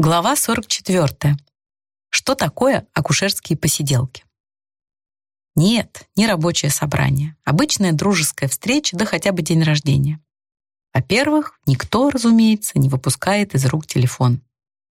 Глава 44. Что такое акушерские посиделки? Нет, не рабочее собрание. Обычная дружеская встреча, да хотя бы день рождения. Во-первых, никто, разумеется, не выпускает из рук телефон.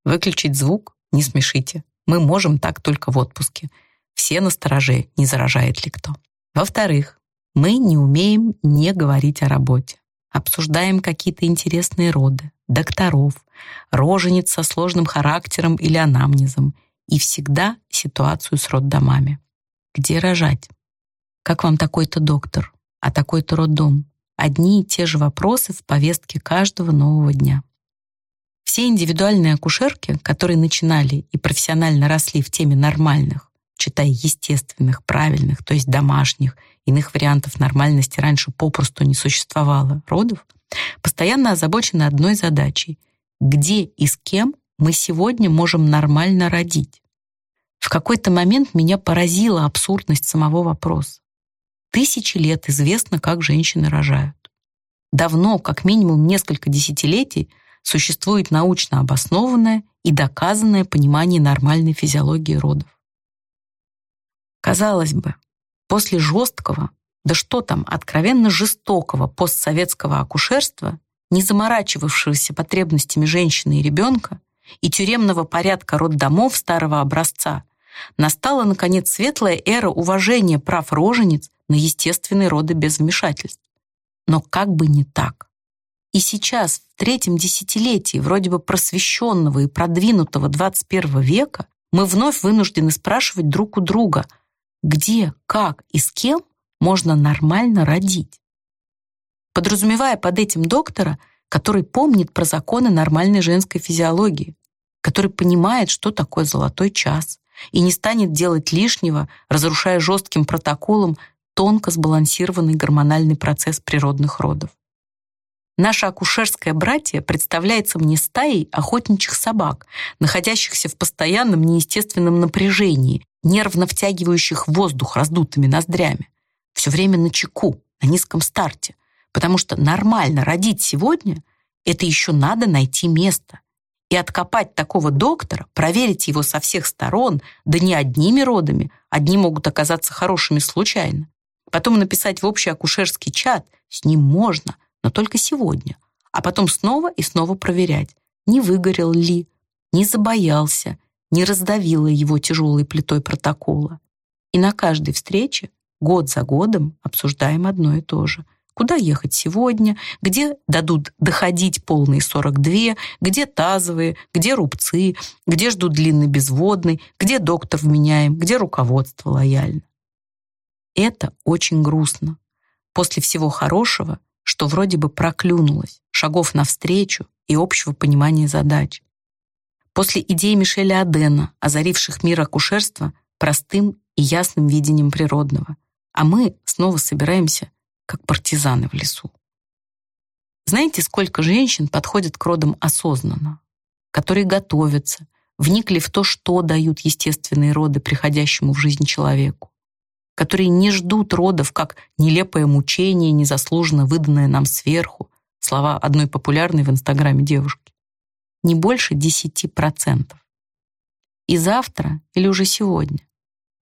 Выключить звук — не смешите. Мы можем так только в отпуске. Все настороже, не заражает ли кто. Во-вторых, мы не умеем не говорить о работе. Обсуждаем какие-то интересные роды, докторов, рожениц со сложным характером или анамнезом и всегда ситуацию с роддомами. Где рожать? Как вам такой-то доктор? А такой-то роддом? Одни и те же вопросы в повестке каждого нового дня. Все индивидуальные акушерки, которые начинали и профессионально росли в теме нормальных, читая естественных, правильных, то есть домашних, иных вариантов нормальности раньше попросту не существовало, родов, постоянно озабочены одной задачей — где и с кем мы сегодня можем нормально родить. В какой-то момент меня поразила абсурдность самого вопроса. Тысячи лет известно, как женщины рожают. Давно, как минимум несколько десятилетий, существует научно обоснованное и доказанное понимание нормальной физиологии родов. Казалось бы, после жесткого, да что там, откровенно жестокого постсоветского акушерства, не заморачивавшегося потребностями женщины и ребенка, и тюремного порядка роддомов старого образца, настала, наконец, светлая эра уважения прав рожениц на естественные роды без вмешательств. Но как бы не так. И сейчас, в третьем десятилетии вроде бы просвещенного и продвинутого 21 века, мы вновь вынуждены спрашивать друг у друга, где, как и с кем можно нормально родить. Подразумевая под этим доктора, который помнит про законы нормальной женской физиологии, который понимает, что такое золотой час, и не станет делать лишнего, разрушая жестким протоколом тонко сбалансированный гормональный процесс природных родов. Наше акушерское братье представляется мне стаей охотничьих собак, находящихся в постоянном неестественном напряжении, нервно втягивающих воздух раздутыми ноздрями, все время на чеку, на низком старте, потому что нормально родить сегодня — это еще надо найти место. И откопать такого доктора, проверить его со всех сторон, да не одними родами, одни могут оказаться хорошими случайно. Потом написать в общий акушерский чат, с ним можно, но только сегодня. А потом снова и снова проверять, не выгорел ли, не забоялся, не раздавила его тяжелой плитой протокола. И на каждой встрече, год за годом, обсуждаем одно и то же. Куда ехать сегодня, где дадут доходить полные 42, где тазовые, где рубцы, где ждут длинный безводный, где доктор вменяем, где руководство лояльно. Это очень грустно. После всего хорошего, что вроде бы проклюнулось, шагов навстречу и общего понимания задач. После идей Мишеля Адена, озаривших мир акушерства простым и ясным видением природного. А мы снова собираемся, как партизаны в лесу. Знаете, сколько женщин подходят к родам осознанно, которые готовятся, вникли в то, что дают естественные роды приходящему в жизнь человеку, которые не ждут родов как нелепое мучение, незаслуженно выданное нам сверху, слова одной популярной в Инстаграме девушки не больше 10%. И завтра или уже сегодня,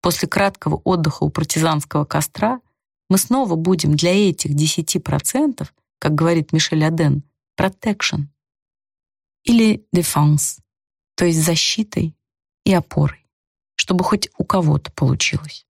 после краткого отдыха у партизанского костра, мы снова будем для этих 10%, как говорит Мишель Аден, protection или defense, то есть защитой и опорой, чтобы хоть у кого-то получилось.